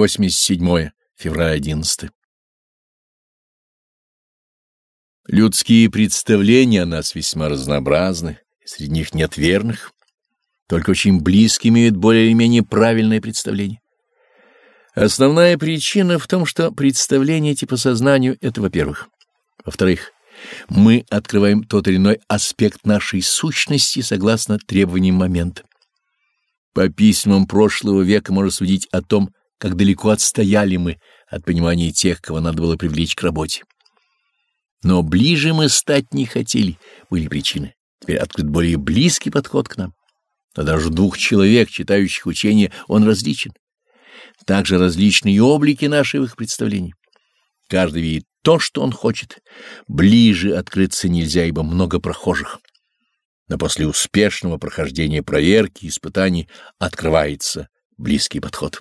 87 февраля 11. Людские представления о нас весьма разнообразны, среди них нет верных, только очень близкие имеют более или менее правильное представление. Основная причина в том, что представления эти по сознанию — это, во-первых. Во-вторых, мы открываем тот или иной аспект нашей сущности согласно требованиям момента. По письмам прошлого века можно судить о том, как далеко отстояли мы от понимания тех, кого надо было привлечь к работе. Но ближе мы стать не хотели, были причины. Теперь открыт более близкий подход к нам. Но даже двух человек, читающих учения, он различен. Также различны и облики наших представлений. Каждый видит то, что он хочет. Ближе открыться нельзя, ибо много прохожих. Но после успешного прохождения проверки и испытаний открывается близкий подход.